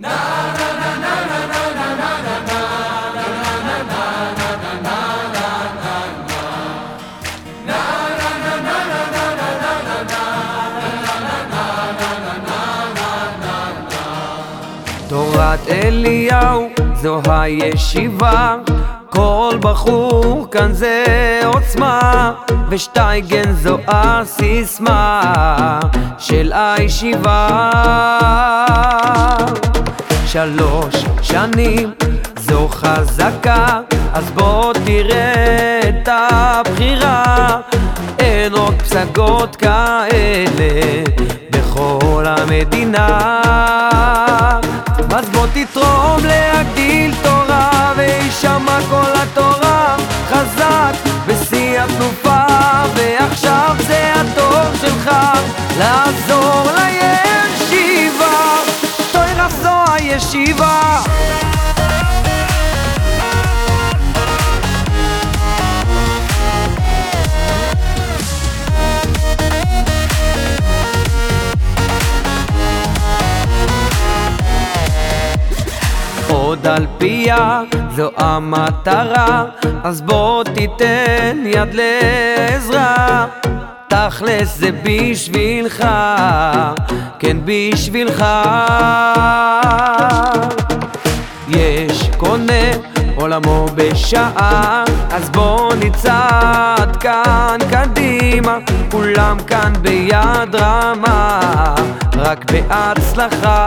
תורת אליהו זו הישיבה. כל בחור כאן זה עוצמה ושטייגן זו הסיסמה של הישיבה שלוש שנים. זו חזקה אז בוא תראה את הבחירה. אין עוד פסגות כאלה בכל המדינה. אז בוא תתרום להגדיל תורה וישמע כל התורה. חזק בשיא התנופה ועכשיו זה התור שלך. לעזור הישיבה עוד על פיה זו המטרה אז בוא תיתן יד לעזרה. תכלס זה בשבילך, כן בשבילך עולמו בשעה אז בוא נצעד כאן קדימה כולם כאן ביד רמה רק בהצלחה.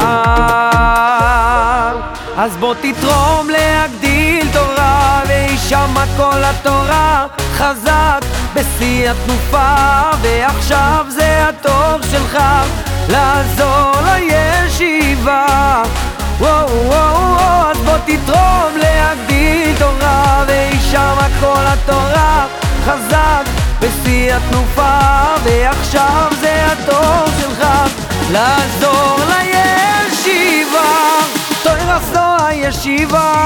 אז בוא תתרום להגדיל תורה וישמע כל התורה חזק בשיא התנופה ועכשיו זה התור שלך לעזור לישיבה. וואו וואו וואו אז בוא תתרום התורה חזק בשיא התנופה ועכשיו זה התור שלך. לעזור לישיבה תוירה זו הישיבה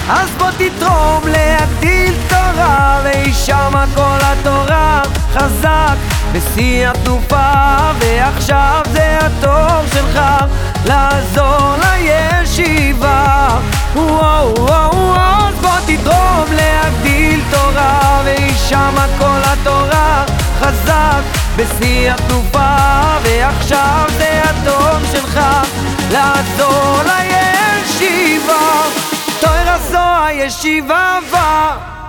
אז בוא תתרום להגדיל תורה וישמע כל התורה חזק. בשיא התנופה ועכשיו זה התור שלך לעזור לישיבה. וואו וואו וואו אז בוא תתרום להגדיל תורה וישמע כל התורה חזק. בשיא התנופה ועכשיו זה התור שלך לעזור לישיבה este vavá.